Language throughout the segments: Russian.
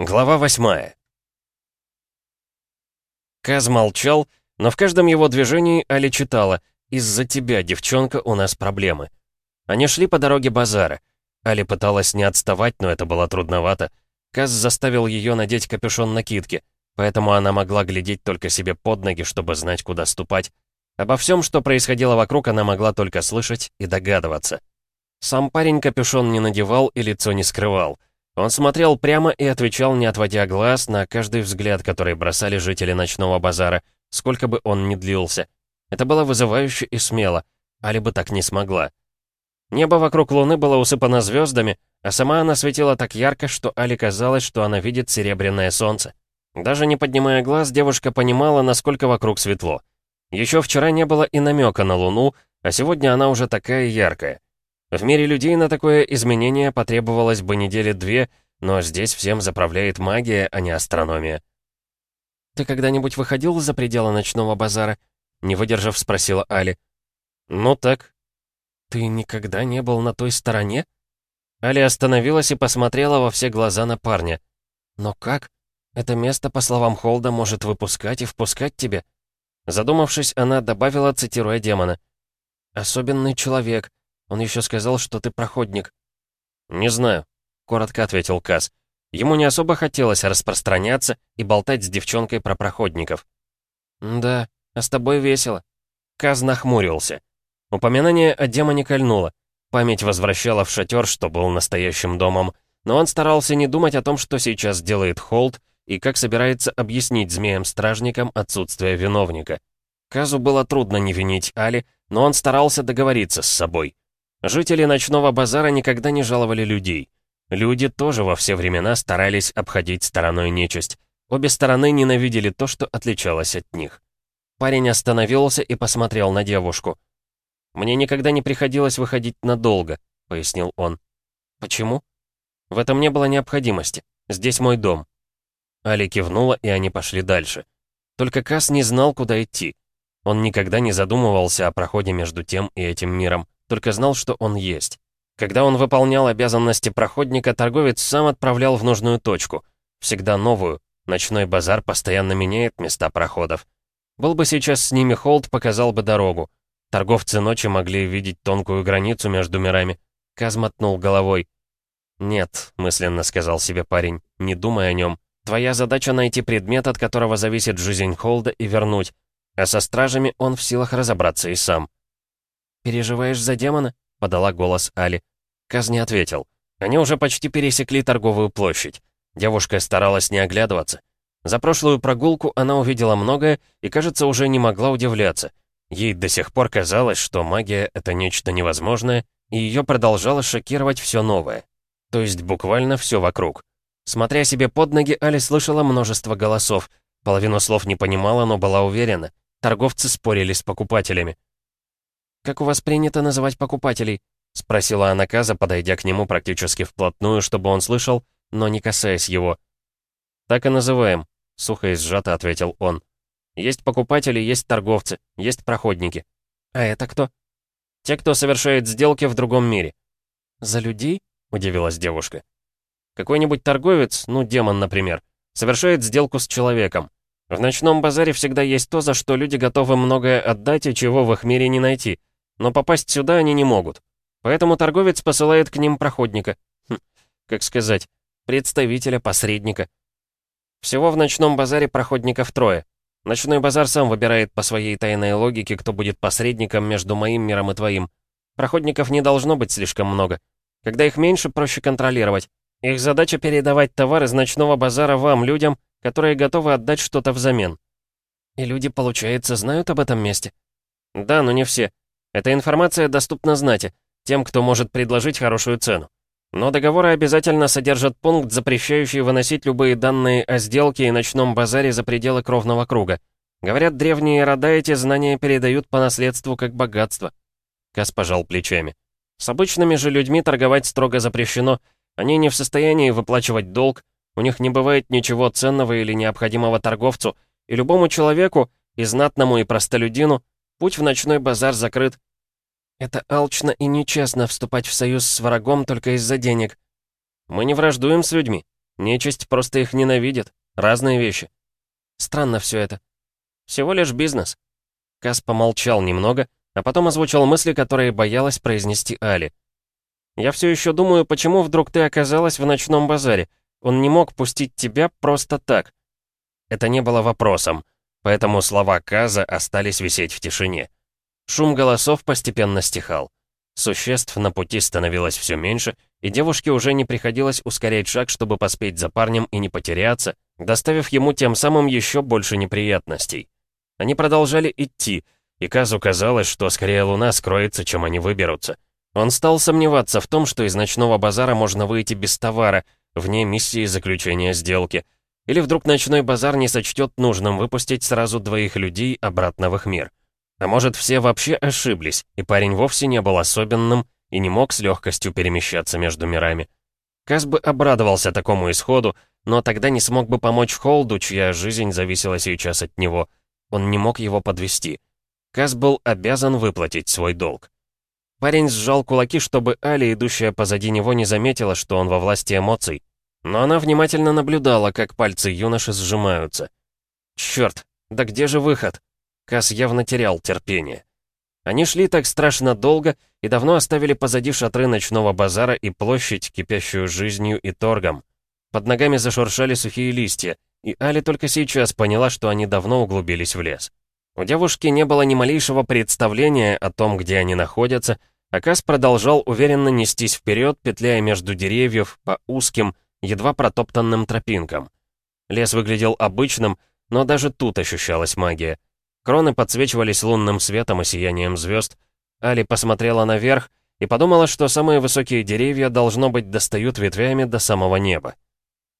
Глава восьмая. Каз молчал, но в каждом его движении Али читала «Из-за тебя, девчонка, у нас проблемы». Они шли по дороге базара. Али пыталась не отставать, но это было трудновато. Каз заставил ее надеть капюшон накидки, поэтому она могла глядеть только себе под ноги, чтобы знать, куда ступать. Обо всем, что происходило вокруг, она могла только слышать и догадываться. Сам парень капюшон не надевал и лицо не скрывал — он смотрел прямо и отвечал, не отводя глаз, на каждый взгляд, который бросали жители ночного базара, сколько бы он ни длился. Это было вызывающе и смело. Али бы так не смогла. Небо вокруг луны было усыпано звездами, а сама она светила так ярко, что Али казалось, что она видит серебряное солнце. Даже не поднимая глаз, девушка понимала, насколько вокруг светло. Еще вчера не было и намека на луну, а сегодня она уже такая яркая. В мире людей на такое изменение потребовалось бы недели две, но здесь всем заправляет магия, а не астрономия. «Ты когда-нибудь выходил за пределы ночного базара?» Не выдержав, спросила Али. «Ну так». «Ты никогда не был на той стороне?» Али остановилась и посмотрела во все глаза на парня. «Но как? Это место, по словам Холда, может выпускать и впускать тебя?» Задумавшись, она добавила, цитируя демона. «Особенный человек, он еще сказал, что ты проходник». «Не знаю», — коротко ответил Каз. Ему не особо хотелось распространяться и болтать с девчонкой про проходников. «Да, а с тобой весело». Каз нахмурился. Упоминание о демоне кольнуло. Память возвращала в шатер, что был настоящим домом. Но он старался не думать о том, что сейчас делает Холд, и как собирается объяснить змеям-стражникам отсутствие виновника. Казу было трудно не винить Али, но он старался договориться с собой. Жители ночного базара никогда не жаловали людей. Люди тоже во все времена старались обходить стороной нечисть. Обе стороны ненавидели то, что отличалось от них. Парень остановился и посмотрел на девушку. «Мне никогда не приходилось выходить надолго», — пояснил он. «Почему?» «В этом не было необходимости. Здесь мой дом». Али кивнула, и они пошли дальше. Только Кас не знал, куда идти. Он никогда не задумывался о проходе между тем и этим миром только знал, что он есть. Когда он выполнял обязанности проходника, торговец сам отправлял в нужную точку. Всегда новую. Ночной базар постоянно меняет места проходов. Был бы сейчас с ними Холд, показал бы дорогу. Торговцы ночи могли видеть тонкую границу между мирами. Каз мотнул головой. «Нет», — мысленно сказал себе парень, — «не думай о нем. Твоя задача найти предмет, от которого зависит жизнь Холда, и вернуть. А со стражами он в силах разобраться и сам». «Переживаешь за демона?» — подала голос Али. Каз не ответил. Они уже почти пересекли торговую площадь. Девушка старалась не оглядываться. За прошлую прогулку она увидела многое и, кажется, уже не могла удивляться. Ей до сих пор казалось, что магия — это нечто невозможное, и ее продолжало шокировать все новое. То есть буквально все вокруг. Смотря себе под ноги, Али слышала множество голосов. Половину слов не понимала, но была уверена. Торговцы спорили с покупателями. «Как у вас принято называть покупателей?» — спросила она Каза, подойдя к нему практически вплотную, чтобы он слышал, но не касаясь его. «Так и называем», — сухо и сжато ответил он. «Есть покупатели, есть торговцы, есть проходники». «А это кто?» «Те, кто совершает сделки в другом мире». «За людей?» — удивилась девушка. «Какой-нибудь торговец, ну, демон, например, совершает сделку с человеком. В ночном базаре всегда есть то, за что люди готовы многое отдать и чего в их мире не найти. Но попасть сюда они не могут. Поэтому торговец посылает к ним проходника. Хм, как сказать, представителя, посредника. Всего в ночном базаре проходников трое. Ночной базар сам выбирает по своей тайной логике, кто будет посредником между моим миром и твоим. Проходников не должно быть слишком много. Когда их меньше, проще контролировать. Их задача передавать товар из ночного базара вам, людям, которые готовы отдать что-то взамен. И люди, получается, знают об этом месте? Да, но не все. Эта информация доступна знати, тем, кто может предложить хорошую цену. Но договоры обязательно содержат пункт, запрещающий выносить любые данные о сделке и ночном базаре за пределы кровного круга. Говорят, древние рода эти знания передают по наследству как богатство. Кас пожал плечами. С обычными же людьми торговать строго запрещено. Они не в состоянии выплачивать долг, у них не бывает ничего ценного или необходимого торговцу, и любому человеку, и знатному, и простолюдину, Путь в ночной базар закрыт. Это алчно и нечестно вступать в союз с врагом только из-за денег. Мы не враждуем с людьми. Нечисть просто их ненавидит. Разные вещи. Странно все это. Всего лишь бизнес. Кас помолчал немного, а потом озвучил мысли, которые боялась произнести Али. «Я все еще думаю, почему вдруг ты оказалась в ночном базаре? Он не мог пустить тебя просто так». Это не было вопросом, поэтому слова Каза остались висеть в тишине. Шум голосов постепенно стихал. Существ на пути становилось все меньше, и девушке уже не приходилось ускорять шаг, чтобы поспеть за парнем и не потеряться, доставив ему тем самым еще больше неприятностей. Они продолжали идти, и Казу казалось, что скорее луна скроется, чем они выберутся. Он стал сомневаться в том, что из ночного базара можно выйти без товара, вне миссии заключения сделки. Или вдруг ночной базар не сочтет нужным выпустить сразу двоих людей обратно в их мир. А может, все вообще ошиблись, и парень вовсе не был особенным и не мог с легкостью перемещаться между мирами. Каз бы обрадовался такому исходу, но тогда не смог бы помочь Холду, чья жизнь зависела сейчас от него. Он не мог его подвести. Каз был обязан выплатить свой долг. Парень сжал кулаки, чтобы Али, идущая позади него, не заметила, что он во власти эмоций. Но она внимательно наблюдала, как пальцы юноши сжимаются. Черт, да где же выход? Каз явно терял терпение. Они шли так страшно долго и давно оставили позади шатры ночного базара и площадь, кипящую жизнью и торгом. Под ногами зашуршали сухие листья, и Али только сейчас поняла, что они давно углубились в лес. У девушки не было ни малейшего представления о том, где они находятся, а Кас продолжал уверенно нестись вперед, петляя между деревьев по узким, едва протоптанным тропинкам. Лес выглядел обычным, но даже тут ощущалась магия. Кроны подсвечивались лунным светом и сиянием звезд. Али посмотрела наверх и подумала, что самые высокие деревья, должно быть, достают ветвями до самого неба.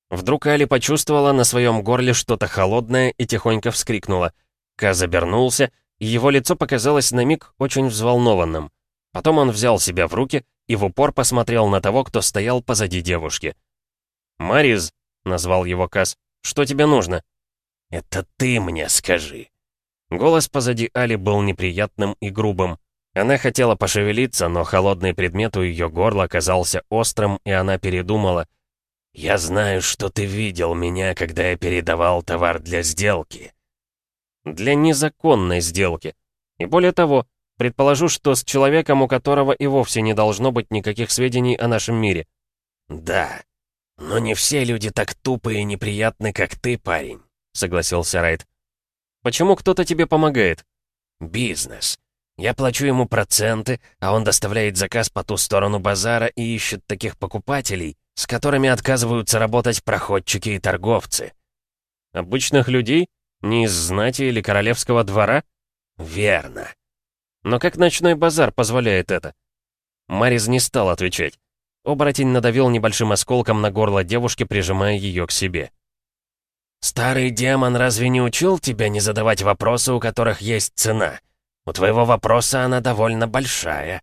Вдруг Али почувствовала на своем горле что-то холодное и тихонько вскрикнула. Каз обернулся, и его лицо показалось на миг очень взволнованным. Потом он взял себя в руки и в упор посмотрел на того, кто стоял позади девушки. «Мариз», — назвал его Каз, — «что тебе нужно?» «Это ты мне скажи», Голос позади Али был неприятным и грубым. Она хотела пошевелиться, но холодный предмет у ее горла оказался острым, и она передумала. «Я знаю, что ты видел меня, когда я передавал товар для сделки». «Для незаконной сделки. И более того, предположу, что с человеком, у которого и вовсе не должно быть никаких сведений о нашем мире». «Да, но не все люди так тупые и неприятны, как ты, парень», — согласился Райт. Почему кто-то тебе помогает?» «Бизнес. Я плачу ему проценты, а он доставляет заказ по ту сторону базара и ищет таких покупателей, с которыми отказываются работать проходчики и торговцы». «Обычных людей? Не из знати или королевского двора?» «Верно». «Но как ночной базар позволяет это?» Мариз не стал отвечать. Оборотень надавил небольшим осколком на горло девушки, прижимая ее к себе. «Старый демон разве не учил тебя не задавать вопросы, у которых есть цена? У твоего вопроса она довольно большая.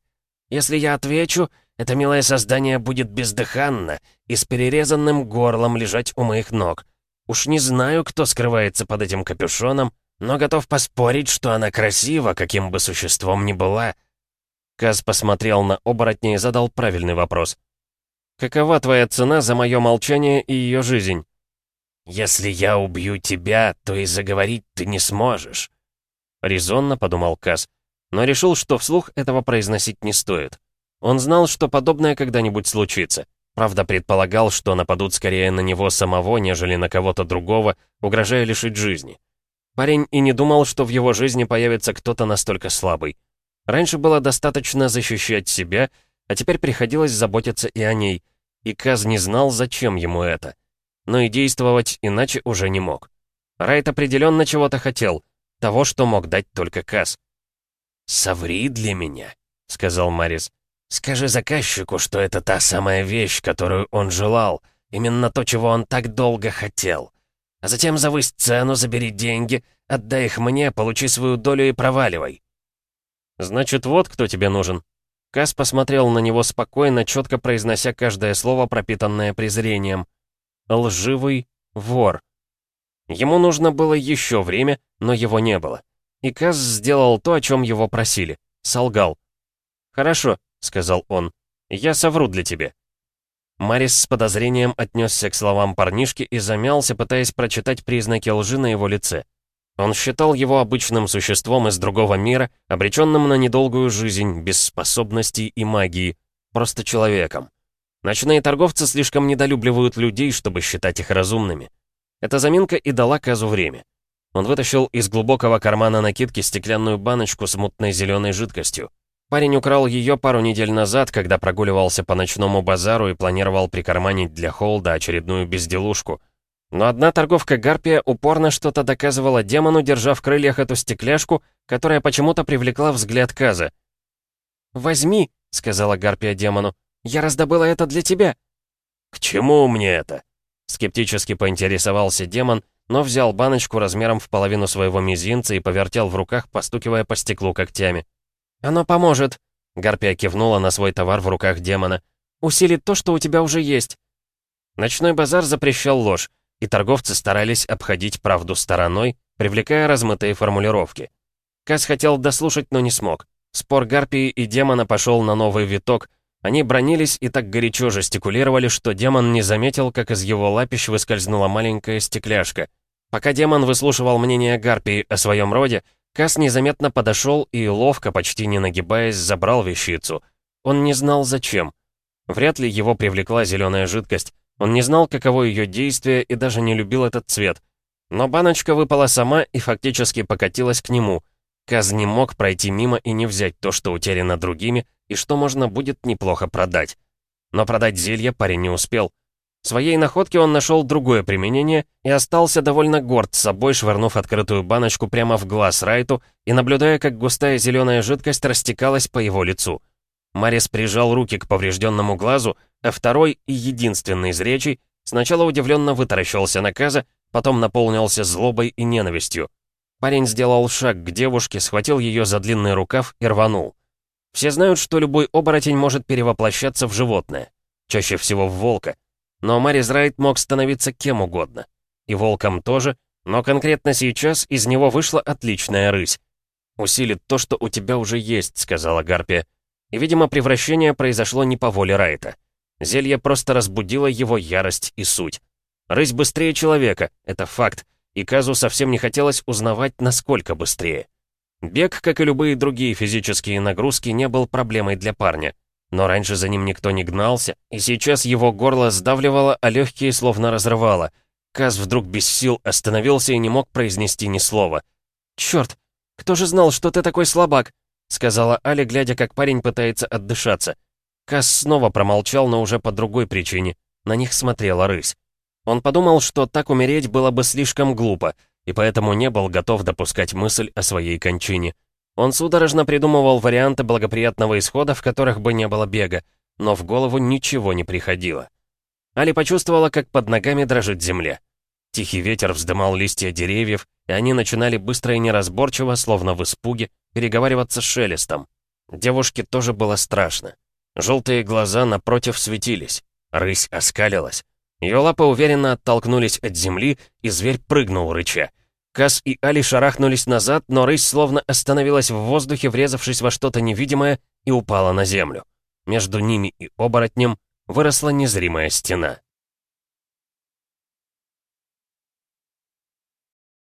Если я отвечу, это милое создание будет бездыханно и с перерезанным горлом лежать у моих ног. Уж не знаю, кто скрывается под этим капюшоном, но готов поспорить, что она красива, каким бы существом ни была». Каз посмотрел на оборотня и задал правильный вопрос. «Какова твоя цена за мое молчание и ее жизнь?» «Если я убью тебя, то и заговорить ты не сможешь». Резонно подумал Каз, но решил, что вслух этого произносить не стоит. Он знал, что подобное когда-нибудь случится. Правда, предполагал, что нападут скорее на него самого, нежели на кого-то другого, угрожая лишить жизни. Парень и не думал, что в его жизни появится кто-то настолько слабый. Раньше было достаточно защищать себя, а теперь приходилось заботиться и о ней. И Каз не знал, зачем ему это но и действовать иначе уже не мог. Райт определенно чего-то хотел, того, что мог дать только Касс. «Соври для меня», — сказал Марис. «Скажи заказчику, что это та самая вещь, которую он желал, именно то, чего он так долго хотел. А затем завысь цену, забери деньги, отдай их мне, получи свою долю и проваливай». «Значит, вот кто тебе нужен». Кас посмотрел на него спокойно, четко произнося каждое слово, пропитанное презрением лживый вор. Ему нужно было еще время, но его не было. И Каз сделал то, о чем его просили. Солгал. «Хорошо», — сказал он, — «я совру для тебя». Марис с подозрением отнесся к словам парнишки и замялся, пытаясь прочитать признаки лжи на его лице. Он считал его обычным существом из другого мира, обреченным на недолгую жизнь, без способностей и магии, просто человеком. Ночные торговцы слишком недолюбливают людей, чтобы считать их разумными. Эта заминка и дала Казу время. Он вытащил из глубокого кармана накидки стеклянную баночку с мутной зеленой жидкостью. Парень украл ее пару недель назад, когда прогуливался по ночному базару и планировал прикарманить для Холда очередную безделушку. Но одна торговка Гарпия упорно что-то доказывала демону, держа в крыльях эту стекляшку, которая почему-то привлекла взгляд Каза. «Возьми», — сказала Гарпия демону, — «я раздобыла это для тебя». «К чему мне это?» Скептически поинтересовался демон, но взял баночку размером в половину своего мизинца и повертел в руках, постукивая по стеклу когтями. «Оно поможет», — Гарпия кивнула на свой товар в руках демона. «Усилит то, что у тебя уже есть». Ночной базар запрещал ложь, и торговцы старались обходить правду стороной, привлекая размытые формулировки. Кас хотел дослушать, но не смог. Спор Гарпии и демона пошел на новый виток. Они бронились и так горячо жестикулировали, что демон не заметил, как из его лапищ выскользнула маленькая стекляшка. Пока демон выслушивал мнение Гарпии о своем роде, Кас незаметно подошел и, ловко, почти не нагибаясь, забрал вещицу. Он не знал, зачем. Вряд ли его привлекла зеленая жидкость. Он не знал, каково ее действие и даже не любил этот цвет. Но баночка выпала сама и фактически покатилась к нему. Каз не мог пройти мимо и не взять то, что утеряно другими, и что можно будет неплохо продать. Но продать зелье парень не успел. Своей находке он нашел другое применение и остался довольно горд собой, швырнув открытую баночку прямо в глаз Райту и наблюдая, как густая зеленая жидкость растекалась по его лицу. Марис прижал руки к поврежденному глазу, а второй и единственный зречий сначала удивленно вытаращился на Каза, потом наполнился злобой и ненавистью. Парень сделал шаг к девушке, схватил ее за длинный рукав и рванул. Все знают, что любой оборотень может перевоплощаться в животное, чаще всего в волка. Но Марис Райт мог становиться кем угодно. И волком тоже, но конкретно сейчас из него вышла отличная рысь. «Усилит то, что у тебя уже есть», — сказала Гарпия. И, видимо, превращение произошло не по воле Райта. Зелье просто разбудило его ярость и суть. Рысь быстрее человека, это факт, и Казу совсем не хотелось узнавать, насколько быстрее. Бег, как и любые другие физические нагрузки, не был проблемой для парня. Но раньше за ним никто не гнался, и сейчас его горло сдавливало, а легкие словно разрывало. Каз вдруг без сил остановился и не мог произнести ни слова. «Чёрт, кто же знал, что ты такой слабак?» сказала Али, глядя, как парень пытается отдышаться. Каз снова промолчал, но уже по другой причине. На них смотрела рысь. Он подумал, что так умереть было бы слишком глупо, и поэтому не был готов допускать мысль о своей кончине. Он судорожно придумывал варианты благоприятного исхода, в которых бы не было бега, но в голову ничего не приходило. Али почувствовала, как под ногами дрожит земля. Тихий ветер вздымал листья деревьев, и они начинали быстро и неразборчиво, словно в испуге, переговариваться с шелестом. Девушке тоже было страшно. Желтые глаза напротив светились. Рысь оскалилась. Ее лапы уверенно оттолкнулись от земли, и зверь прыгнул, рыча. Кас и Али шарахнулись назад, но рысь словно остановилась в воздухе, врезавшись во что-то невидимое, и упала на землю. Между ними и оборотнем выросла незримая стена.